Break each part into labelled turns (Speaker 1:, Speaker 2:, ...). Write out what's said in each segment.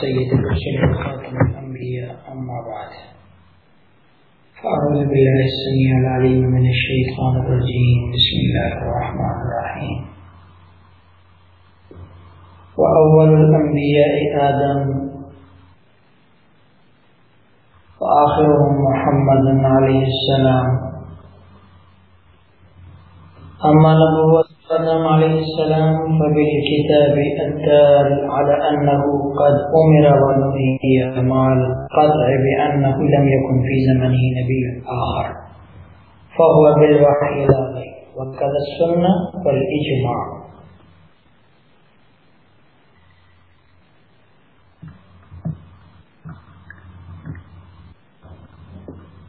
Speaker 1: سيد المرسلين خاتم الأنبياء. أما بعد، فأعوذ بالله السميع العليم من الشيطان الرجيم. بسم الله الرحمن الرحيم. وأول الأنبياء آدم، وآخرهم محمد عليه السلام. أما نبوة آدم عليه السلام فبالكتاب الدال على أنه قد أمر ونهي مع القطع بأنه لم يكن في زمنه نبي آخر. فهو بالوحي لا غير. وكذا السنة والإجماع.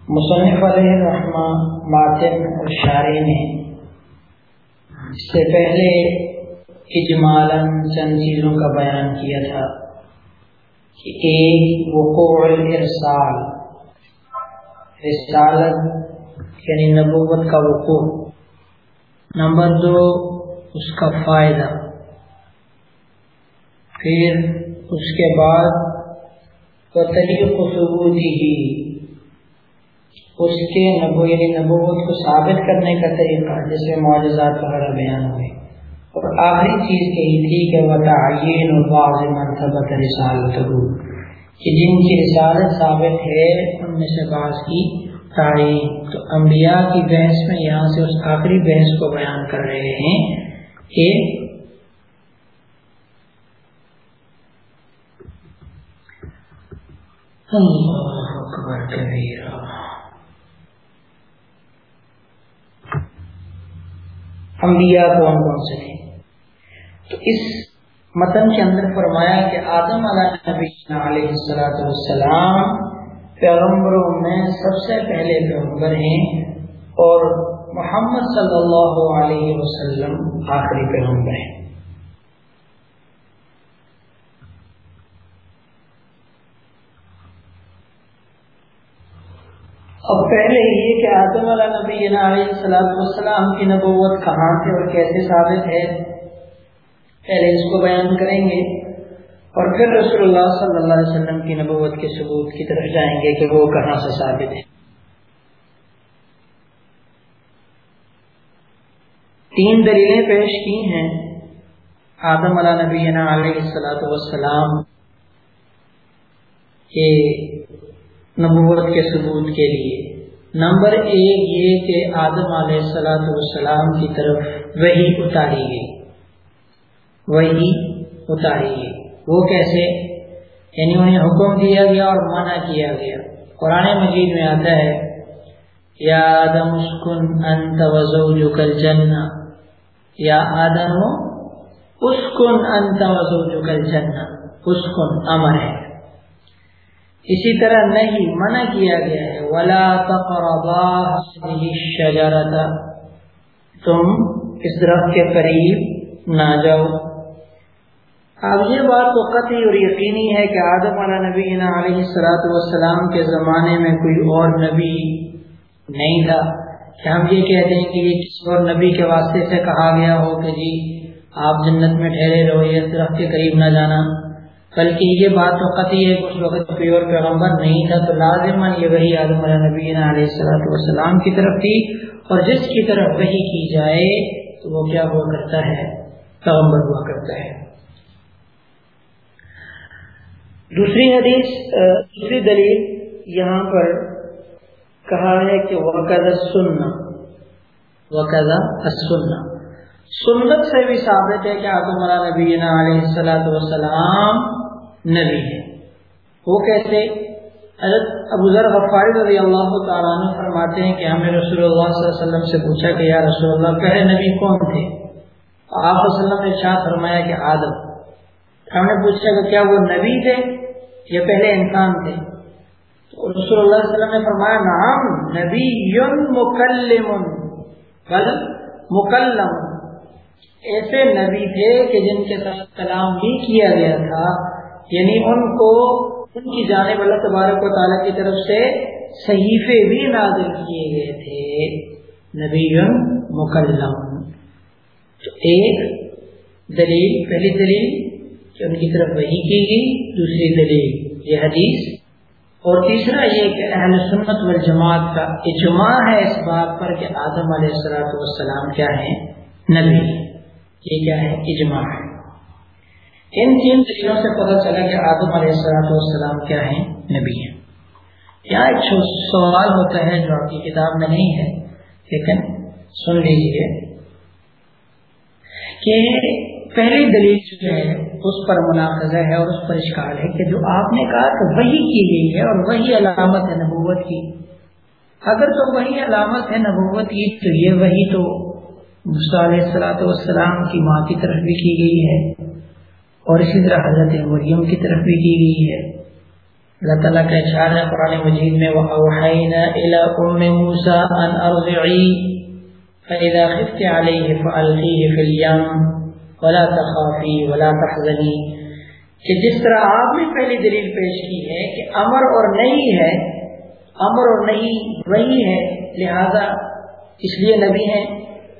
Speaker 1: مصنف علیہ الرحمہ ماتم اور شاعری نے اس سے پہلے اجمالاً چند چیزوں کا بیان کیا تھا کہ ایک وقوع الارسال، رسالت یعنی نبوت کا وقوع۔ نمبر دو، اس کا فائدہ۔ پھر اس کے بعد وہ طریق ہی اس کے نبو یعنی نبوت کو ثابت کرنے کا طریقہ جس میں معجزات وغیرہ بیان ہوئے۔ اور آخری چیز کہی تھی کہ وہ تعین اور واضح مرتبہ رسالت کہ جن کی رسالت ثابت ہے، ان میں سے بعض کی تعین تو انبیاء کی بحث میں یہاں سے اس آخری بحث کو بیان کر رہے ہیں کہ اللہ اکبر کبیرہ۔ انبیاء کون کون سے تھے تو اس متن کے اندر فرمایا کہ آدم علیہ نبی علیہ السلام پیغمبروں میں سب سے پہلے پیغمبر ہیں اور محمد صلی اللہ علیہ وسلم آخری پیغمبر ہیں۔ اب پہلے یہ کہ آدم علیہ نبی علیہ السلام والسلام کی نبوت کہاں سے اور کیسے ثابت ہے؟ پہلے اس کو بیان کریں گے اور پھر رسول اللہ صلی اللہ علیہ وسلم کی نبوت کے ثبوت کی طرف جائیں گے کہ وہ کہاں سے ثابت ہے۔ تین دلیلیں پیش کی ہیں۔ آدم علیہ نبی علیہ السلاۃ والسلام کے نبوت کے ثبوت کے لیے۔ نمبر ایک یہ کہ آدم علیہ السلاۃ والسلام کی طرف وہی اتاری گئی۔ وہی اتاری گئی۔ وہ کیسے؟ یعنی انہیں حکم دیا گیا اور منع کیا گیا۔ قرآن مجید میں آتا ہے، یا آدم اسکن انت وزوجک الجنہ۔ یا آدم اسکن انت وزوجک الجنہ۔ اسکن امر ہے۔ اسی طرح نہیں، منع کیا گیا ہے۔ ولا تقربا تم اس درخت کے قریب نہ جاؤ۔ اب یہ بات تو قطعی اور یقینی ہے کہ آدم علیہ نبی علیہ السلاۃ والسلام کے زمانے میں کوئی اور نبی نہیں تھا۔ کہ ہم یہ کہتے ہیں کہ یہ کسی اور نبی کے واسطے سے کہا گیا ہو کہ جی آپ جنت میں ٹھہرے رہو، یہ درخت کے قریب نہ جانا۔ بلکہ یہ بات تو قطعی ہے اس وقت کوئی اور پیغمبر نہیں تھا تو لازماً یہ وہی آدم علیہ نبی علیہ السلاۃ والسلام کی طرف تھی اور جس کی طرف وہی کی جائے تو وہ کیا ہوا کرتا ہے؟ پیغمبر ہوا کرتا ہے۔ دوسری حدیث دوسری دلیل یہاں پر کہا ہے کہ وقت سننا وقت سننا سنت سے بھی ثابت ہے کہ آدم علیہ نبی علیہ السلاۃ والسلام نبی ہے وہ کیسے؟ حضرت ابو ذر غفاری رضی اللہ تعالیٰ عنہ فرماتے ہیں کہ ہم نے رسول اللہ صلی اللہ علیہ وسلم سے پوچھا کہ یا رسول اللہ پہلے نبی کون تھے؟ آپ وسلم نے شاہ فرمایا کہ آدم۔ ہم نے پوچھا کہ کیا وہ نبی تھے یا پہلے انسان تھے؟ تو رسول اللہ علیہ وسلم نے فرمایا نام نبی مکلم مکلم۔ ایسے نبی تھے کہ جن کے ساتھ کلام بھی کیا گیا تھا یعنی ان کو، ان کی جانب اللہ تبارک و تعالیٰ کی طرف سے صحیفے بھی نازل کیے گئے تھے نبی مکلم۔ تو ایک دلیل، پہلی دلیل کہ ان کی طرف وہی کی گئی، دوسری دلیل یہ حدیث۔ اور تیسرا یہ کہ اہل سنت والجماعت کا اجماع ہے اس بات پر کہ آدم علیہ السلاۃ والسلام کیا ہیں؟ نبی۔ یہ کیا ہے؟ اجماع ہے۔ ان تین دلیلوں سے پتہ چلا کہ آدم علیہ السلاۃ والسلام کیا ہیں؟ نبی ہیں۔ یہاں ایک سوال ہوتا ہے جو آپ کی کتاب میں نہیں ہے، لیکن سن لیجیے کہ پہلی دلیل جو ہے، اس پر مناقضہ ہے اور اس پر اشکال ہے کہ جو آپ نے کہا کہ وہی کی گئی ہے اور وہی علامت ہے نبوت کی۔ اگر تو وہی علامت ہے نبوت کی، تو یہ وہی تو علیہ السلاۃ والسلام کی ماں کی طرف بھی کی گئی ہے اور اسی طرح حضرت مریم کی طرف بھی کی گئی ہے۔ اللہ تعالیٰ کا اشار ہے قرآن مجید میں، وَأَوْحَيْنَا إِلَىٰ أُمِّ مُوسَىٰ أَنْ أَرْضِعِي فَإِذَا خِفْتِ عَلَيْهِ فَأَلْقِيهِ فِي ولا تخافی کہ جس طرح آپ نے پہلی دلیل پیش کی ہے کہ امر اور نہیں ہے، امر اور نہیں وہی ہے، لہذا اس لیے نبی ہے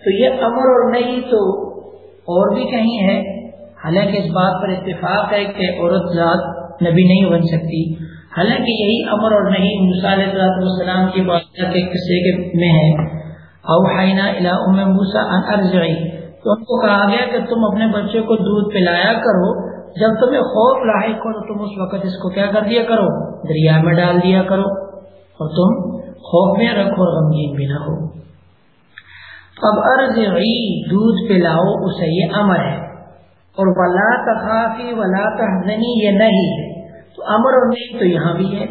Speaker 1: تو یہ امر اور نہیں تو اور بھی کہیں ہے۔ حالانکہ اس بات پر اتفاق ہے کہ عورت ذات نبی نہیں بن سکتی۔ حالانکہ یہی امر اور نہیں مثال السلام کی بات کے قصے میں ہے۔ اوحینا الا ام موسا ان ارجعی۔ تو ان کو کہا گیا کہ تم اپنے بچے کو دودھ پلایا کرو۔ جب تمہیں خوف لاحق ہو تو تم اس وقت اس کو کیا کر دیا کرو؟ دریا میں ڈال دیا کرو۔ اور تم خوف میں رکھو اور غمگین بھی نہ ہو۔ اب عرض دودھ پلاؤ، اسے یہ امر ہے۔ اور ولا تخافی ولا تحزنی یہ نہیں ہے۔ تو امر اور نہیں تو یہاں بھی ہے۔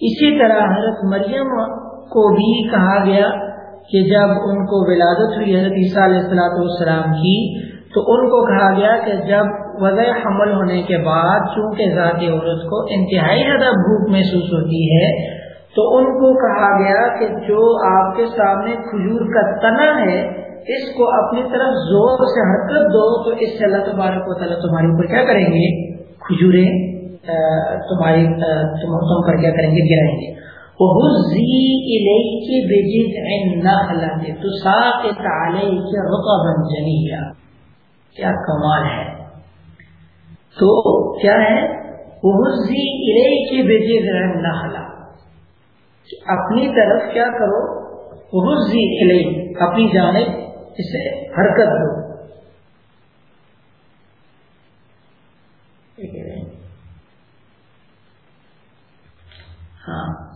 Speaker 1: اسی طرح حضرت مریم کو بھی کہا گیا کہ جب ان کو ولادت ہوئی حضرت عیسیٰ علیہ السلاۃ والسلام کی، تو ان کو کہا گیا کہ جب وضع حمل ہونے کے بعد، چونکہ ذاتی عورت کو انتہائی زیادہ بھوک محسوس ہوتی ہے تو ان کو کہا گیا کہ جو آپ کے سامنے کھجور کا تنا ہے، اس کو اپنی طرف زور سے حرکت دو، تو اس سے اللہ تبارک و تعالیٰ تمہارے اوپر کیا کریں گے؟ کھجورے تمہاری تم پر کیا کریں گے؟ گرائیں گے۔ کیا کمال ہے۔ تو کیا ہے؟ اپنی طرف کیا کرو؟ رزی الئی اپنی جانب اسے حرکت دو ہاں۔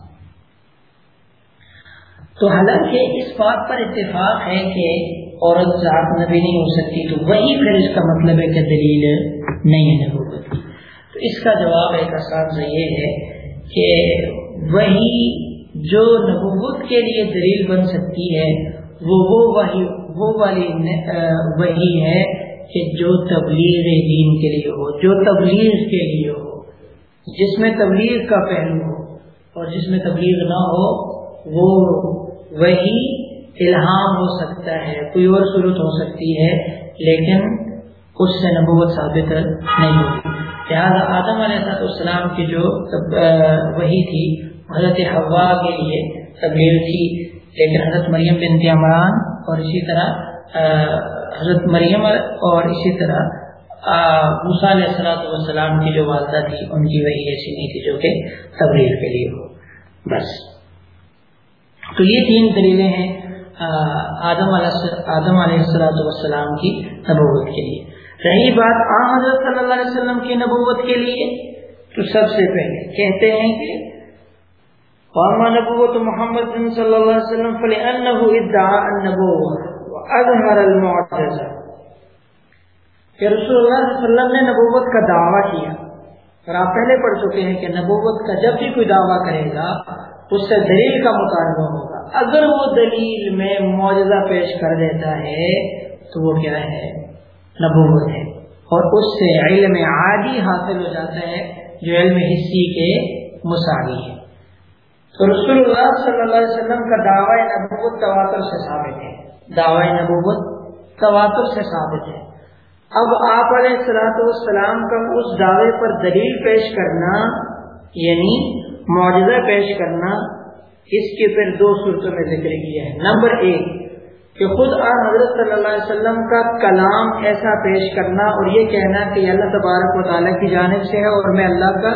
Speaker 1: تو حالانکہ اس بات پر اتفاق ہے کہ عورت ذات نبی نہیں ہو سکتی، تو وہی پھر اس کا مطلب ہے کہ دلیل نہیں ہے نبوت کی۔ تو اس کا جواب ایک آسان یہ ہے کہ وہی جو نبوت کے لیے دلیل بن سکتی ہے، وہ وہ وہی وہ والی وہی ہے کہ جو تبلیغ دین کے لیے ہو، جو تبلیغ کے لیے ہو، جس میں تبلیغ کا پہلو ہو اور جس میں تبلیغ نہ ہو، وہ وہی الہام ہو سکتا ہے، کوئی اور صورت ہو سکتی ہے، لیکن اس سے نبوت ثابت نہیں ہوتی۔ لہٰذا آدم علیہ السلام کی جو وہی تھی حضرت حوا کے لیے تبلیغ تھی، لیکن حضرت مریم بن عمران اور اسی طرح حضرت مریم اور اسی طرح علیہ السلاۃ والسلام کی جو والدہ تھی، ان کی وہی ایسی نہیں تھی جو کہ تبلیغ کے لیے ہو۔ بس۔ تو یہ تین دلیلیں ہیں آدم علیہ آدم علیہ السلاۃ والسلام کی نبوت کے لیے۔ رہی بات آ، حضرت صلی اللہ علیہ وسلم کی نبوت کے لیے۔ تو سب سے پہلے کہتے ہیں کہ واما نبوت محمد صلی اللہ علیہ وسلم فلانه ادعى النبوه واظهر المعجزه کہ رسول اللہ صلی اللہ علیہ وسلم نے نبوت کا دعویٰ کیا۔ اور آپ پہلے پڑھ چکے ہیں کہ نبوت کا جب بھی کوئی دعویٰ کرے گا، اس سے دلیل کا مطالبہ ہوگا۔ اگر وہ دلیل میں معجزہ پیش کر دیتا ہے، تو وہ کیا ہے؟ نبوت ہے۔ اور اس سے علم عادی حاصل ہو جاتا ہے، جو علم حصی کے مساوی ہے۔ تو رسول اللہ صلی اللہ علیہ وسلم کا دعوی نبوت تواتر سے ثابت ہے۔ دعوی نبوت تواتر سے ثابت ہے۔ اب آپ علیہ السلاۃ والسلام کا اس دعوے پر دلیل پیش کرنا یعنی معجزہ پیش کرنا، اس کے پھر دو صورتوں میں ذکر کیا ہے۔ نمبر ایک، کہ خود آن حضرت صلی اللہ علیہ وسلم کا کلام ایسا پیش کرنا اور یہ کہنا کہ اللہ تبارک و تعالیٰ کی جانب سے ہے اور میں اللہ کا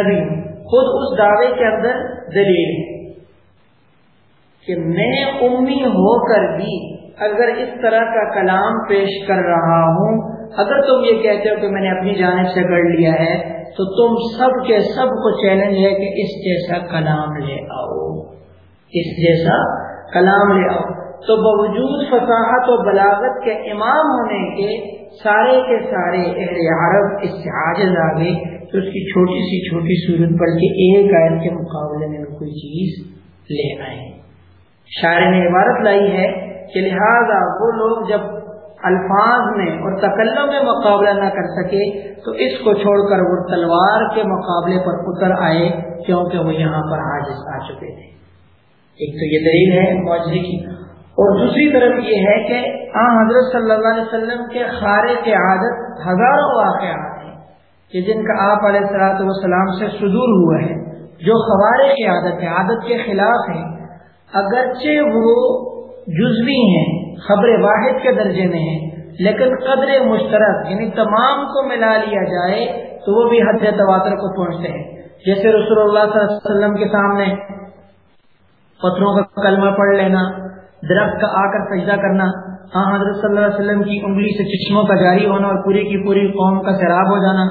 Speaker 1: نبی ہوں۔ خود اس دعوے کے اندر دلیل ہے کہ میں امی ہو کر بھی اگر اس طرح کا کلام پیش کر رہا ہوں، اگر تم یہ کہتے ہو کہ میں نے اپنی جانب سے کر لیا ہے، تو تم سب کے سب کو چیلنج ہے کہ اس جیسا کلام لے آؤ۔ اس جیسا کلام لے آؤ۔ تو باوجود فصاحت و بلاغت کے امام ہونے کے سارے کے سارے اہل عرب اس سے عاجز آ گئے۔ تو اس کی چھوٹی سی چھوٹی صورت بلکہ ایک آیت کے مقابلے میں کوئی چیز لے آئے شاعر نے عبارت لائی ہے کہ لہذا وہ لوگ جب الفاظ میں اور تکلوں میں مقابلہ نہ کر سکے تو اس کو چھوڑ کر وہ تلوار کے مقابلے پر اتر آئے کیونکہ وہ یہاں پر حاجز آ چکے تھے۔ ایک تو یہ دلیل ہے معجزے کی۔ اور دوسری طرف یہ ہے کہ آ حضرت صلی اللہ علیہ وسلم کے خارے کے عادت ہزاروں واقعات کہ جن کا آپ علیہ السلاۃ والسلام سے صدور ہوا ہے جو خوارے کی عادت ہے عادت کے خلاف ہیں، اگرچہ وہ جزوی ہیں، خبر واحد کے درجے میں ہیں، لیکن قدر مشترک یعنی تمام کو ملا لیا جائے تو وہ بھی حد تواتر کو پہنچتے ہیں۔ جیسے رسول اللہ صلی اللہ علیہ وسلم کے سامنے پتھروں کا کلمہ پڑھ لینا، درخت کا آ کر سجدہ کرنا ہاں حضرت صلی اللہ علیہ وسلم کی انگلی سے چشموں کا جاری ہونا اور پوری کی پوری قوم کا سیراب ہو جانا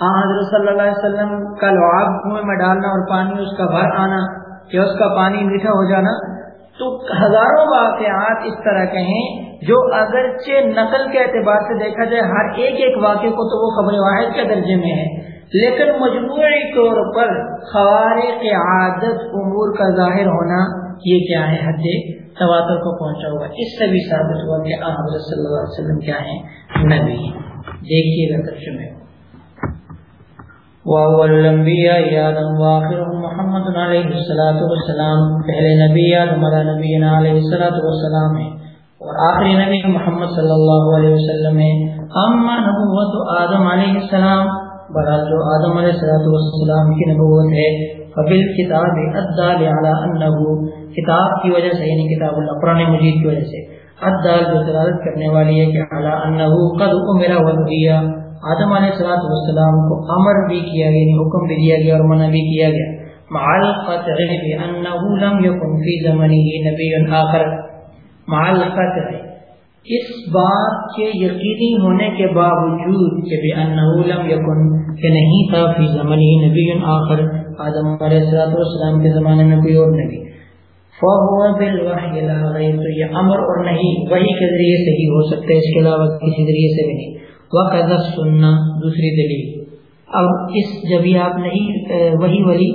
Speaker 1: حضرت صلی اللہ علیہ وسلم کا لعاب کنویں میں ڈالنا اور پانی اس کا بھر آنا کہ اس کا پانی میٹھا ہو جانا، تو ہزاروں واقعات اس طرح کے ہیں جو اگرچہ نقل کے اعتبار سے دیکھا جائے ہر ایک ایک واقعے کو تو وہ خبر واحد کے درجے میں ہے۔ لیکن مجموعی طور پر خوارے کے عادت امور کا ظاہر ہونا یہ کیا ہے؟ حد تواتر کو پہنچا ہوا۔ اس سے بھی ثابت ہوا کہ حضرت صلی اللہ علیہ وسلم کیا ہیں؟ نبی دیکھیے گا ترجمے۔ وهو الانبياء آدم واخرهم محمد علیہ السلاۃ والسلام. پہلے نبی آدم علیہ نبی علیہ السلاۃ والسلام ہے اور آخری نبی محمد صلی اللہ علیہ وسلم ہے اما نبوت آدم علیہ السلام برا جو آدم علیہ السلاۃ والسلام کی نبوت ہے. فبل کتاب الدال علی انه کتاب کی وجہ سے یعنی کتاب اللہ، قرآن مجید کی وجہ سے الدال جو دلالت کرنے والی ہے کہ علی انه قد امر ودیا آدم علیہ الصلوۃ والسلام کو امر بھی کیا گیا یعنی حکم بھی دیا گیا اور منع بھی کیا گیا۔ مع القطع بانه لم يكن في زمنه نبي اخر مع القطع اس بات کے یقینی ہونے کے باوجود کہ بانه لم يكن کہ نہیں تھا فی زمنه نبی آخر، آدم علیہ السلام والسلام کے زمانے میں کوئی اور نبی۔ فہو بالوحی لا غیر تو یہ امر اور نہیں وہی کے ذریعے سے ہی ہو سکتا ہے، اس کے علاوہ کسی ذریعے سے بھی نہیں۔ وقت سننا دوسری دلیل۔ اب اس جب یہ آپ نہیں وہی والی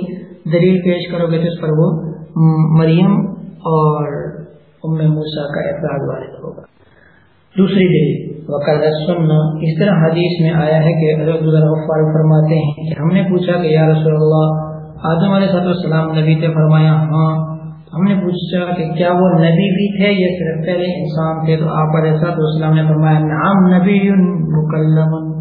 Speaker 1: دلیل پیش کرو گے تو اس پر وہ مریم اور ام موسا کا اعتراض وارد ہوگا۔ دوسری دلیل وقت سننا اس طرح حدیث میں آیا ہے کہ غفار فرماتے ہیں کہ ہم نے پوچھا کہ یا رسول اللہ، آدم علیہ السلام نبی تھے فرمایا ہاں ہم نے پوچھا کہ کیا وہ نبی بھی تھے یا صرف پہلے انسان تھے؟ تو آپ علیہ صاحب السلام نے فرمایا نام نبی مکلم۔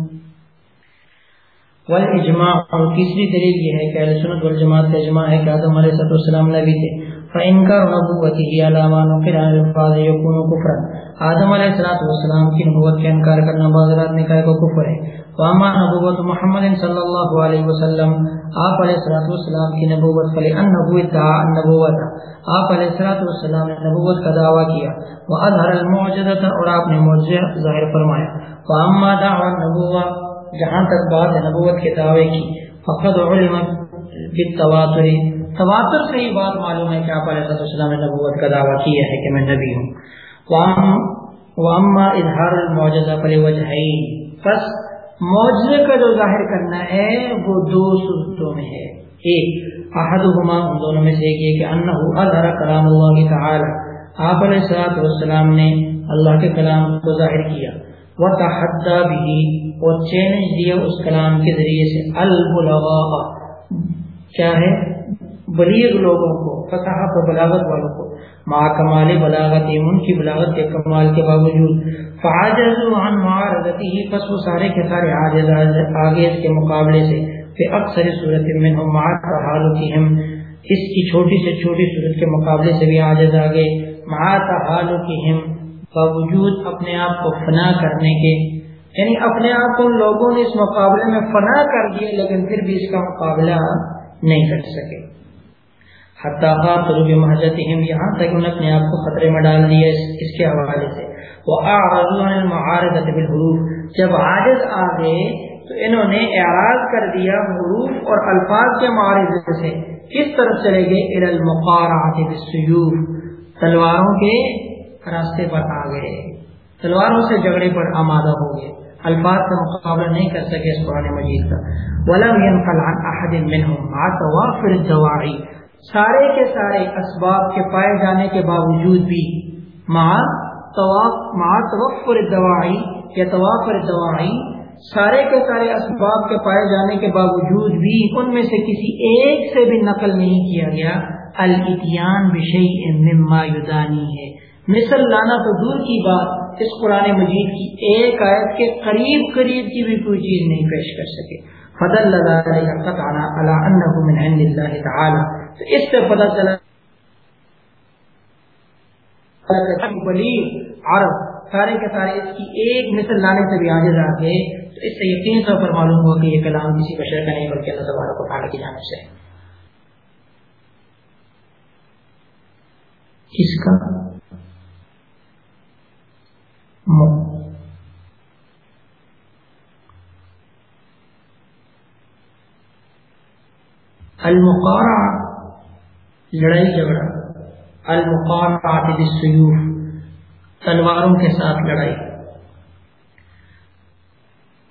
Speaker 1: والاجماع اور تیسری دلیل یہ ہے کہ اہل سنت والجماعت کا اجماع ہے کہ آدم علیہ السلام نبی تھے۔ فإنكار نبوته على ما نقل عن الفاظ يكون كفرا آدم علیہ السلام کی نبوت کا انکار کرنا بعض رات نے کہا کہ کفر ہے۔ واما نبوت محمد صلی اللہ علیہ وسلم، آپ علیہ الصلوۃ والسلام کی نبوت فلی انه ادعى النبوت. آپ علیہ الصلوۃ والسلام نے نبوت کا دعویٰ کیا واظهر المعجزہ اور آپ نے معجزہ ظاہر فرمایا واما دعوى النبوہ جہاں تک بات نبوت کے دعوے کی، فقد علم بالتواتر تواتر سے ہی بات معلوم ہے کہ آپ علیہ السلام نے نبوت کا دعویٰ کیا ہے کہ میں نبی ہوں. واما اظہار المعجزہ فلوجہین پس معجزے کا جو ظاہر کرنا ہے، وہ دو صورتوں میں ہے۔ ایک احدہما ان دونوں میں سے ایک یہ کہ انہو اظہر کلام اللہ تعالی۔ آپ علیہ السلام والسلام نے اللہ کے کلام کو ظاہر کیا۔ وتحدى به، اور چیلنج دیا اس کلام کے ذریعے سے۔ البلغاء کیا ہے؟ بلیغ لوگوں کو، فصاحت و بلاغت والوں کو۔ مع کمال بلاغت ان کی بلاغت کے کمال کے باوجود۔ فعاجزوا عن معارضته پس وہ سارے کے سارے عاجز آگے اس کے مقابلے سے کہ اکثر صورت میں ہم معاذ حالتهم اس کی چھوٹی سے چھوٹی صورت کے مقابلے سے بھی عاجز آگے مہات حال کی ہم باوجود اپنے آپ کو فنا کرنے کے۔ یعنی اپنے آپ کو لوگوں نے اس مقابلے میں فنا کر دیا لیکن پھر بھی اس کا مقابلہ نہیں کر سکے۔ حتیٰ محجت یہاں تک انہوں نے اپنے آپ کو خطرے میں ڈال دیا اس کے حوالے سے۔ وہ آرد بالحروف۔ جب عاجز آ گئے، تو انہوں نے اعراض کر دیا حروف اور الفاظ کے معارض سے۔ کس طرف چلے گئے؟ المقارعات بالسیوف تلواروں کے راستے پر آ گئے۔ تلواروں سے جھگڑے پر آمادہ ہو گئے۔ الفاظ کا مقابلہ نہیں کر سکے اس قرآن مجید کا۔ ولم ينقل عن احد منهم مع توافر الدواعي سارے کے سارے اسباب کے پائے جانے کے باوجود بھی مع مع توفر یا توافر الدواعي سارے کے سارے اسباب کے پائے جانے کے باوجود بھی ان میں سے کسی ایک سے بھی نقل نہیں کیا گیا۔ الاتیان بشیء مما یدانی ہے۔ مثل لانا تو دور کی بات، اس قرآن مجید کی ایک آیت کے قریب قریب کی بھی کوئی چیز نہیں پیش کر سکے۔ فضل تعالی تو اس سے پتہ چلا عرب سارے کے سارے اس کی ایک مثل لانے سے بھی آگے جا کے تو اس سے یقین طور پر معلوم ہوا کہ یہ کلام کسی بشر کا نہیں بلکہ اللہ تبارک و تعالی کی جانب سے کس کا المقارع لڑائی جھگڑا المقارع بالسيوف تلواروں کے ساتھ لڑائی۔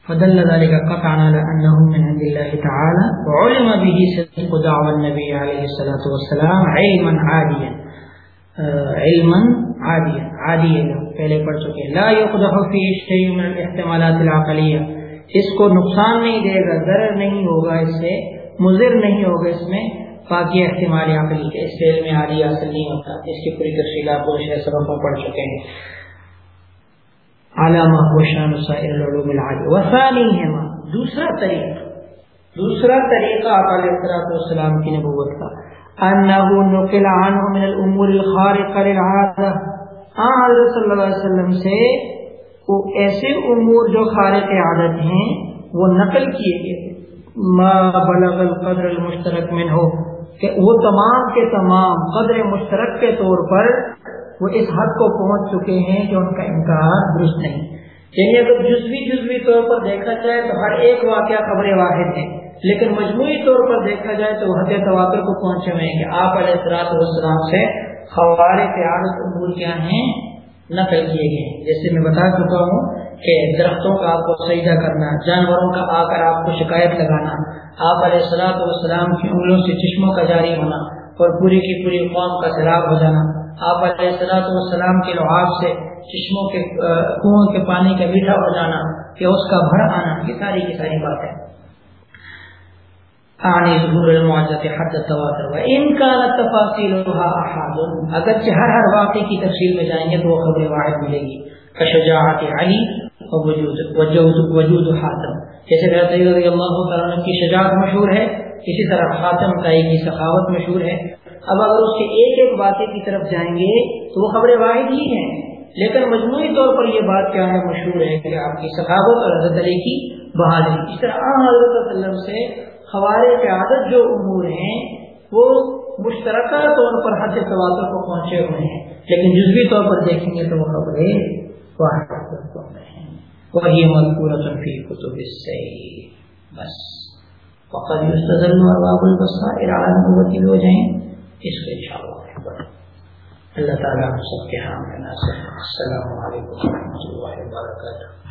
Speaker 1: فدل ذلك قطعا على من عند الله تعالى، وعلم به صدق دعوى النبي عليه الصلاه والسلام علما عاديا. علما عاديا عاديا، پہلے پڑھ چکے لا يقدح في شيء من الاحتمالات العقليه اس کو نقصان نہیں دے گا، ضرر نہیں ہوگا اس سے۔ مضر نہیں ہوگا اس میں، باقی احتمال عقلی کے۔ اس فعل میں عالی اصل نہیں ہوتا۔ اس کی پوری تفصیل آپ کو سبق میں پڑھ چکے ہیں۔ علامہ وشان سائر العلوم العالی۔ وثانی ہے دوسرا طریقہ۔ دوسرا طریقہ آپ علیہ السلام کی نبوت کا۔ انه نقل عنه من الامور الخارقه للعاده ہاں حضرت صلی اللہ علیہ وسلم سے وہ ایسے امور جو خارق عادت ہیں، وہ نقل کیے گئے۔ ما بلغ القدر المشترک من ہو کہ وہ تمام کے تمام قدر مشترک کے طور پر وہ اس حد کو پہنچ چکے ہیں کہ ان کا انکار درست نہیں۔ یعنی اگر جزوی جزوی طور پر دیکھا جائے تو ہر ایک واقعہ خبر واحد ہے، لیکن مجموعی طور پر دیکھا جائے تو حد تواتر کو پہنچے ہوئے ہیں کہ آپ علیہ السلاط والسلام سے خوار پیارت امور کیا ہیں نقل کیے گئے جیسے میں بتا چکا ہوں کہ درختوں کا آپ کو سجدہ کرنا، جانوروں کا آ کر آپ کو شکایت لگانا، آپ علیہ السلاۃ والسلام کی انگلوں سے چشموں کا جاری ہونا اور پوری کی پوری قوم کا سیلاب ہو جانا۔ آپ علیہ السلاۃ والسلام کے لحاظ سے چشموں کے کنویں کے پانی کا میٹھا ہو جانا، کہ اس کا بھر آنا، یہ ساری کی ساری بات ہے ان کا اگرچہ ہر ہر واقعے کی تفصیل میں جائیں گے تو وہ خبر واحد ملے گی۔ کشجاعت علی و وجود وجود وجود حاتم. جیسے حضرت علی رضی اللہ تعالی کی شجاعت مشہور ہے، اسی طرح حاتم تائی کی سخاوت مشہور ہے۔ اب اگر اس کے ایک ایک واقعے کی طرف جائیں گے، تو وہ خبر واحد ہی ہیں۔ لیکن مجموعی طور پر یہ بات کیا ہے، مشہور ہے کہ آپ کی سخاوت اور حضرت علی کی بحالی اس طرح عام حضرت وسلم سے خوارے کے عادت جو امور ہیں، وہ مشترکہ طور پر حد تواتر کو پہنچے ہوئے ہیں۔ لیکن جزوی طور پر دیکھیں گے تو وہ خبریں وہی بس۔ وقت یستدل ارباب البصائر ہو جائیں۔ اس کو انشاءاللہ اللہ تعالیٰ ہم سب کے ہاں حامل ناصر السلام علیکم ورحمۃ اللہ وبرکاتہ۔